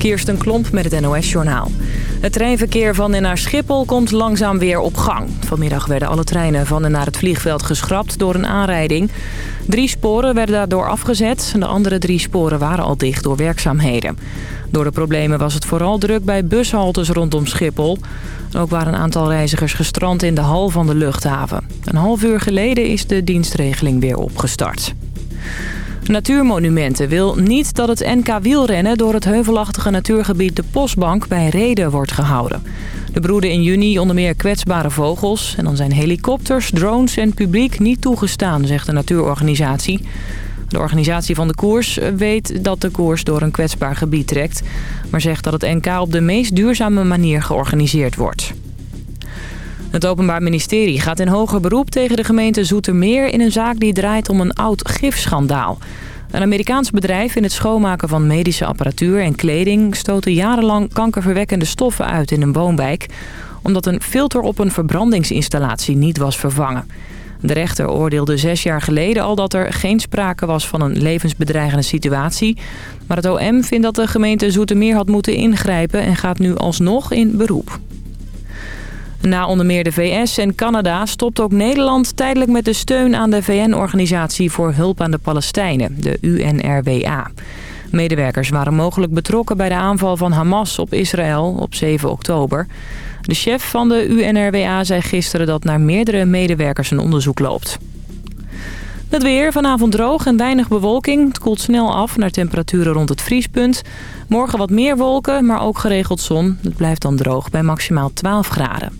Kirsten Klomp met het NOS-journaal. Het treinverkeer van en naar Schiphol komt langzaam weer op gang. Vanmiddag werden alle treinen van en naar het vliegveld geschrapt door een aanrijding. Drie sporen werden daardoor afgezet. De andere drie sporen waren al dicht door werkzaamheden. Door de problemen was het vooral druk bij bushaltes rondom Schiphol. Ook waren een aantal reizigers gestrand in de hal van de luchthaven. Een half uur geleden is de dienstregeling weer opgestart. Natuurmonumenten wil niet dat het NK wielrennen door het heuvelachtige natuurgebied de Postbank bij Reden wordt gehouden. De broeden in juni onder meer kwetsbare vogels en dan zijn helikopters, drones en publiek niet toegestaan, zegt de natuurorganisatie. De organisatie van de koers weet dat de koers door een kwetsbaar gebied trekt... maar zegt dat het NK op de meest duurzame manier georganiseerd wordt. Het Openbaar Ministerie gaat in hoger beroep tegen de gemeente Zoetermeer... in een zaak die draait om een oud gifschandaal. Een Amerikaans bedrijf in het schoonmaken van medische apparatuur en kleding... stootte jarenlang kankerverwekkende stoffen uit in een woonwijk... omdat een filter op een verbrandingsinstallatie niet was vervangen. De rechter oordeelde zes jaar geleden al dat er geen sprake was van een levensbedreigende situatie. Maar het OM vindt dat de gemeente Zoetermeer had moeten ingrijpen en gaat nu alsnog in beroep. Na onder meer de VS en Canada stopt ook Nederland tijdelijk met de steun aan de VN-organisatie voor hulp aan de Palestijnen, de UNRWA. Medewerkers waren mogelijk betrokken bij de aanval van Hamas op Israël op 7 oktober. De chef van de UNRWA zei gisteren dat naar meerdere medewerkers een onderzoek loopt. Het weer, vanavond droog en weinig bewolking. Het koelt snel af naar temperaturen rond het vriespunt. Morgen wat meer wolken, maar ook geregeld zon. Het blijft dan droog bij maximaal 12 graden.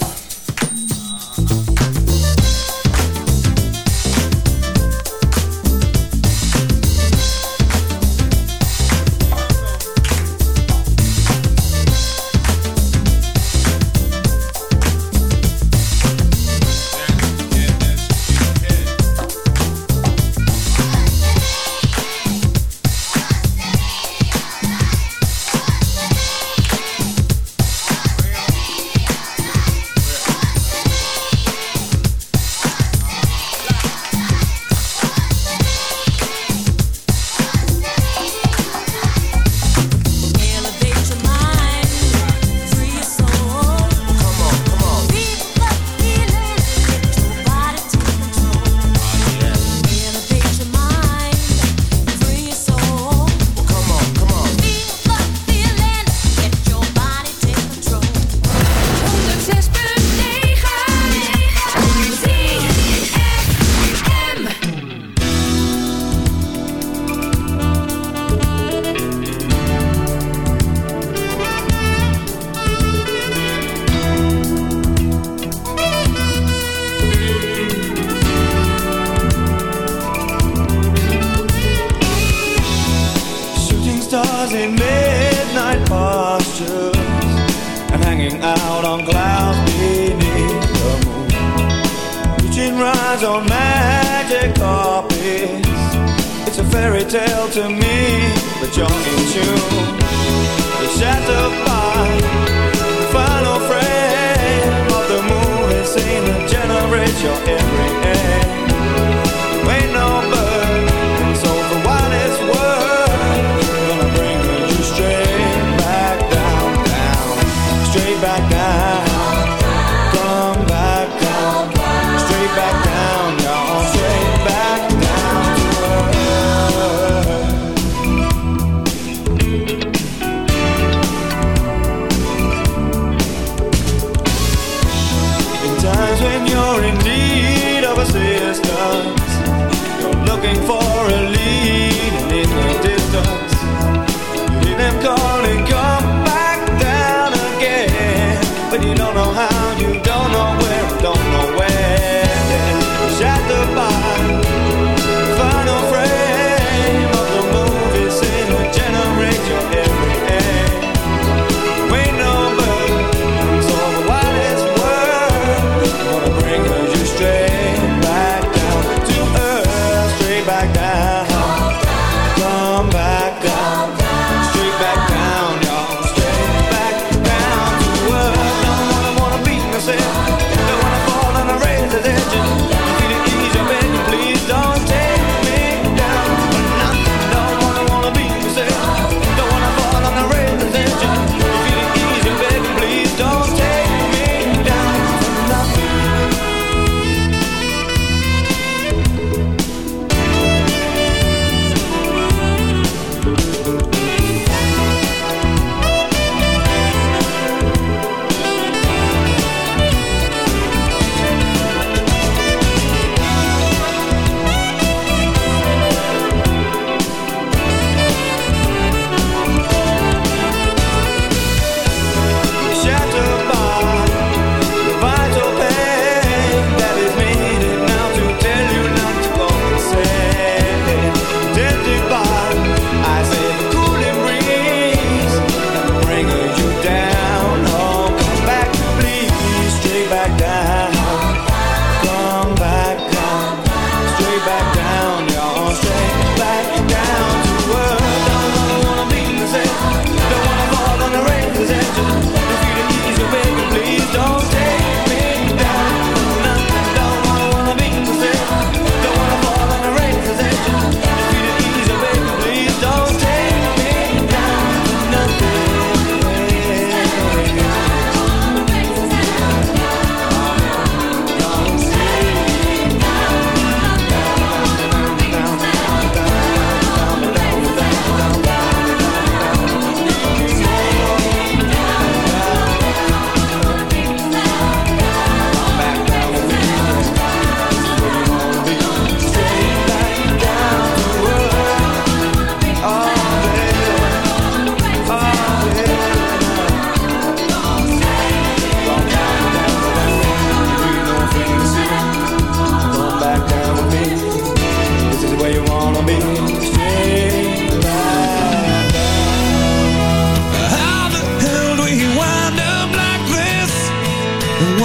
Hanging out on clouds beneath the moon. Reaching rides on magic carpets. It's a fairy tale to me, but you're in tune. It's shattered by the final frame of the movie scene that generates your every aim.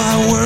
my world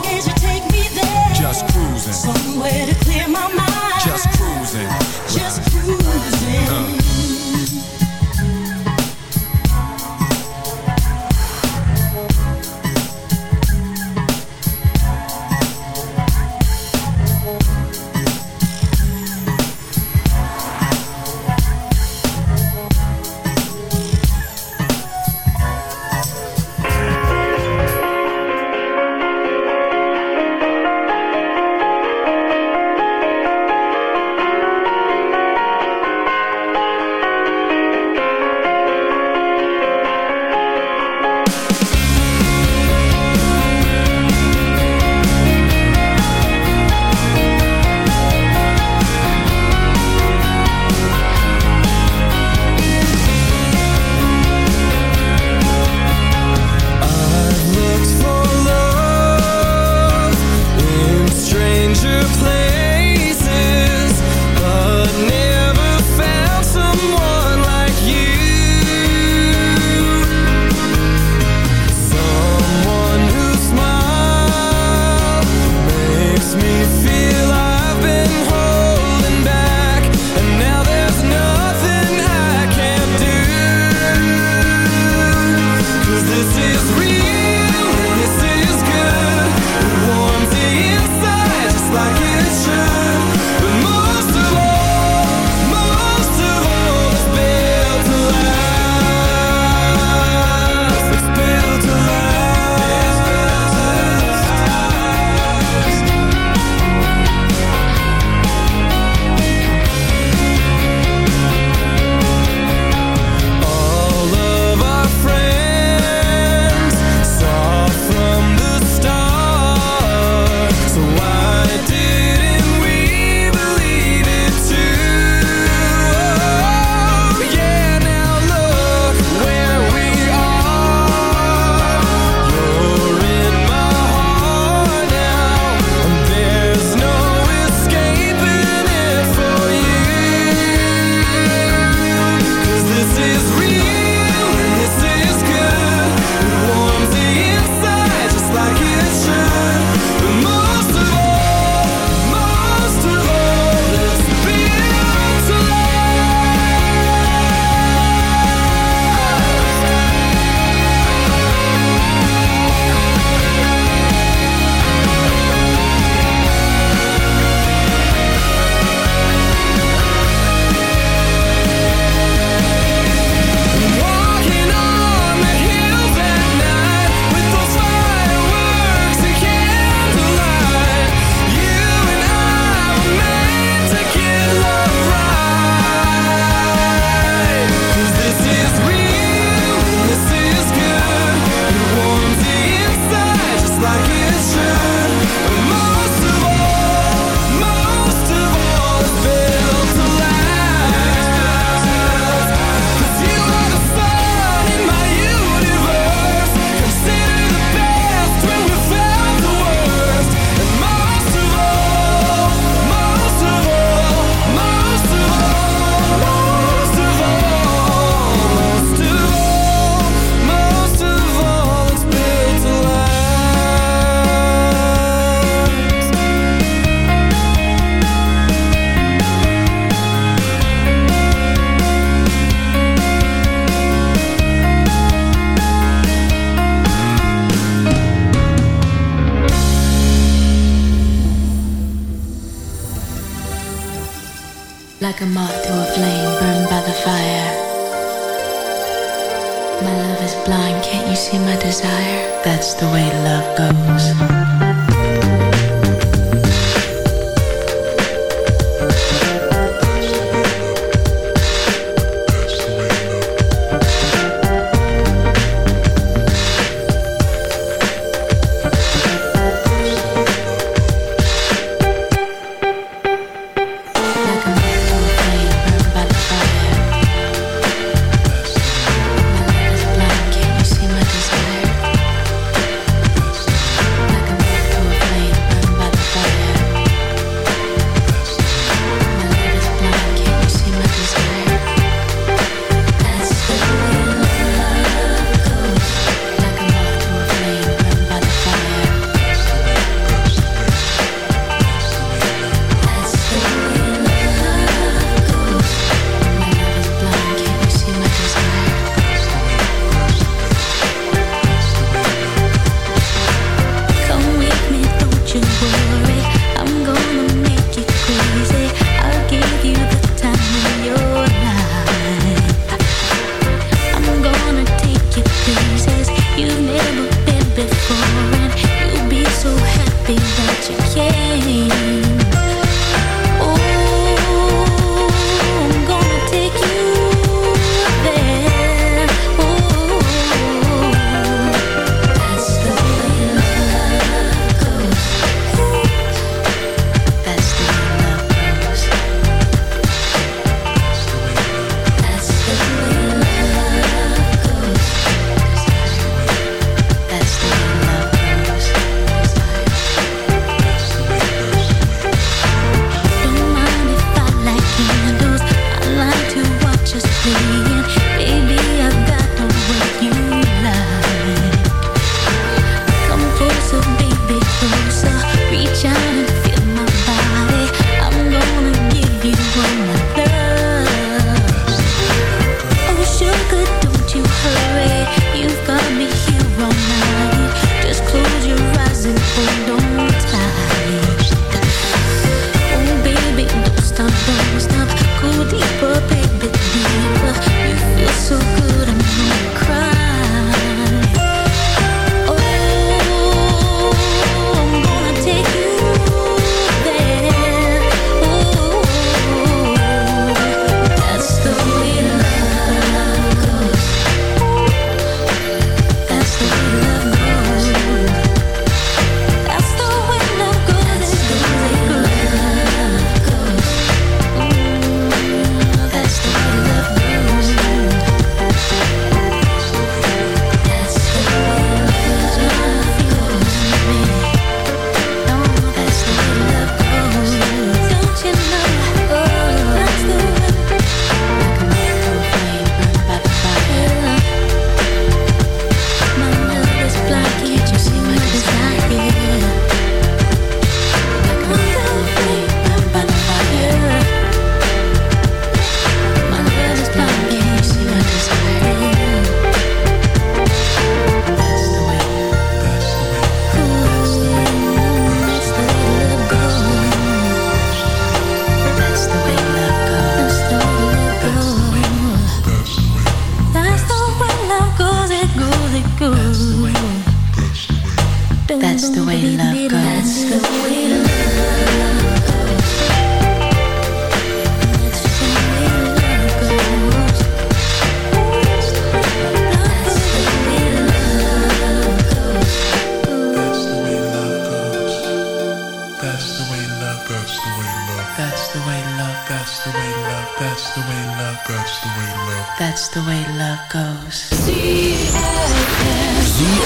Somewhere to clear my mind.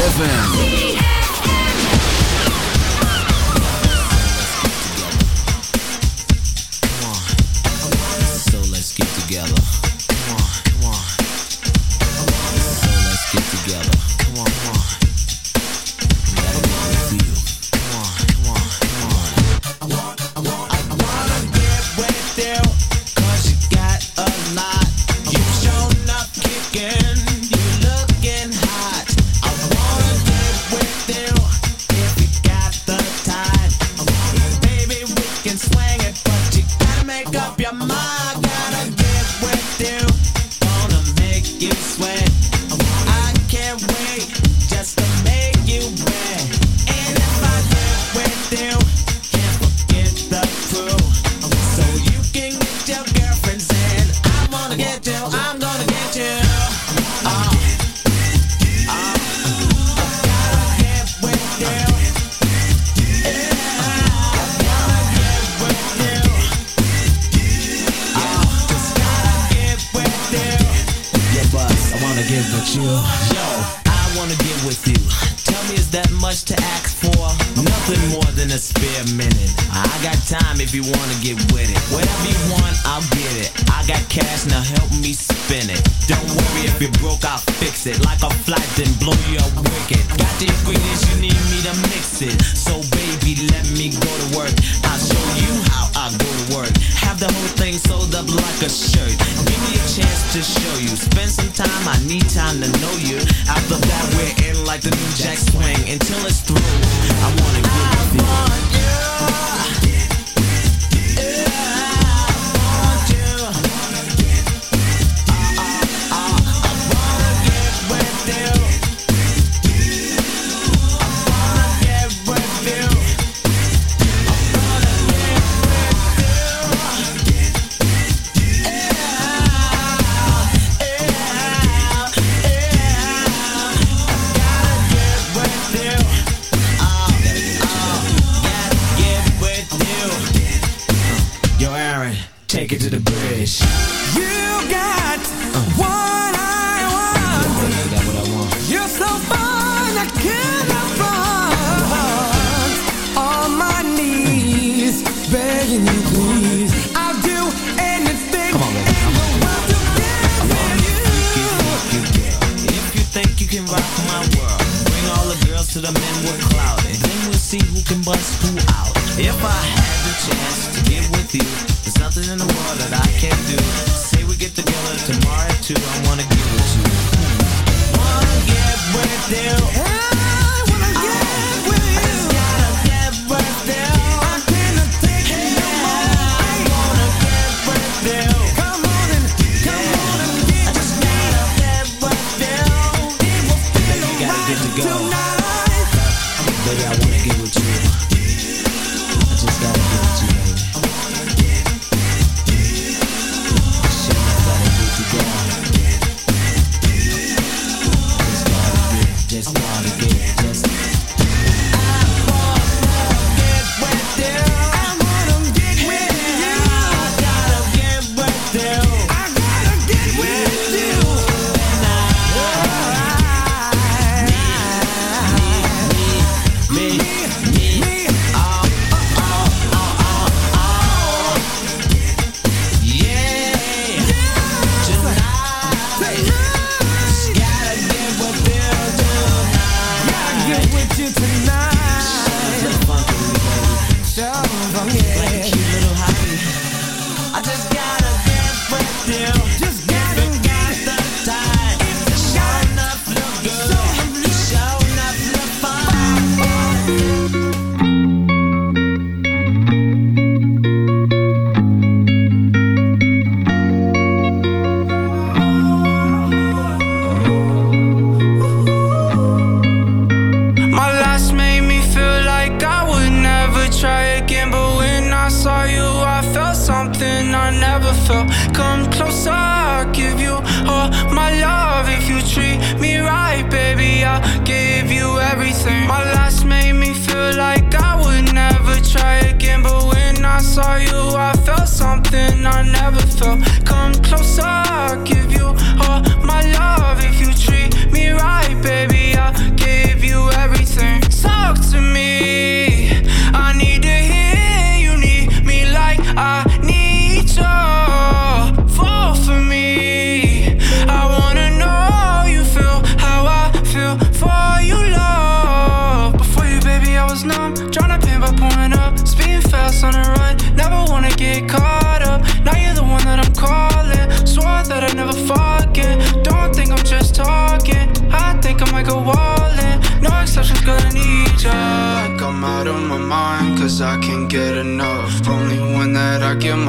ZFM.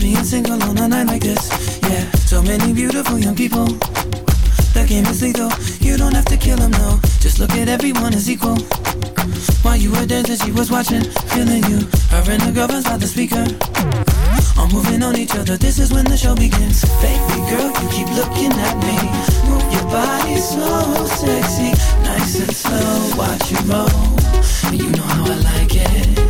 Being single on a night like this. Yeah, so many beautiful young people. The game is lethal. You don't have to kill them, no. Just look at everyone as equal. While you were dancing, she was watching, feeling you. Her and the girlfriends by the speaker. All moving on each other. This is when the show begins. Baby girl, you keep looking at me. Move your body so sexy, nice and slow. Watch you roll. You know how I like it.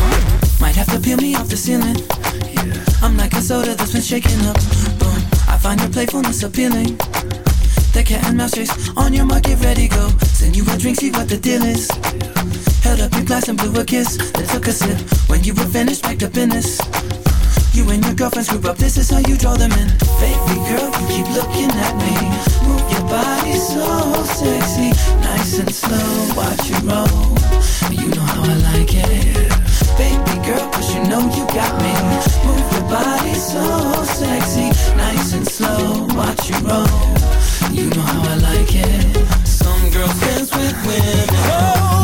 Might have to peel me off the ceiling. I'm like a soda that's been shaken up. Boom, I find your playfulness appealing. The cat and mouse chase on your mark, get ready, go. Send you a drink, see what the deal is. Held up your glass and blew a kiss, then took a sip. When you were finished, packed up in this. You and your girlfriends group up, this is how you draw them in. Baby girl, you keep looking at me. Move your body so sexy, nice and slow. Watch you roll, you know how I like it. Baby girl, cause you know you got me. Move your body so sexy, nice and slow. Watch you roll, you know how I like it. Some girls dance with women,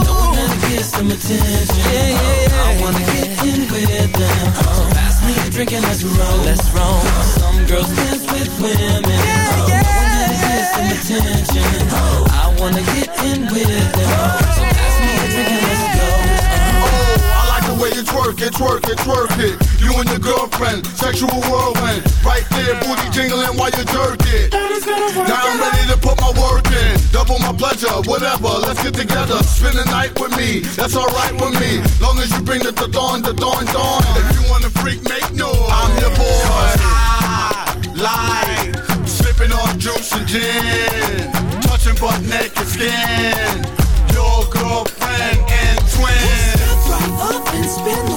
knowing that it gets them attention. I wanna get in with them, so pass me a drink and let's roll. Let's roll. Some girls dance with women, knowing that it gets them attention. I wanna get in with them, so twerk it, twerk it. You and your girlfriend, sexual whirlwind. Right there, booty jingling while you jerk it. Now I'm ready to put my work in. Double my pleasure, whatever. Let's get together. Spend the night with me. That's alright with me. Long as you bring the dawn, the dawn, dawn. If you wanna freak, make noise. I'm your boy. I like sipping on juice and gin, touching butt naked skin. Your girlfriend and twin. right up and spin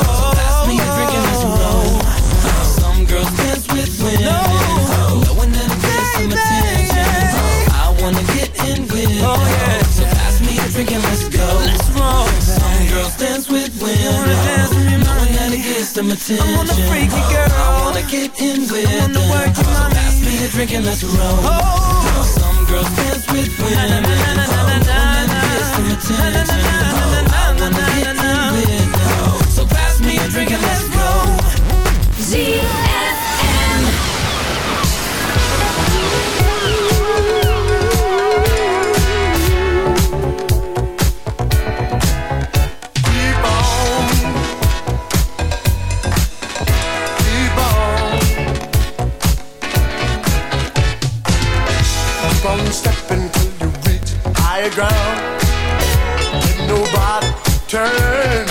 Girls dance with women, knowing that it gets some attention. I wanna freak you, girl. I wanna get in with them, so pass me a drink and let's roll. Some girls dance with women, knowing that it gets some attention. I wanna get in with them, so pass me a drink and let's go. Higher ground. Nobody turn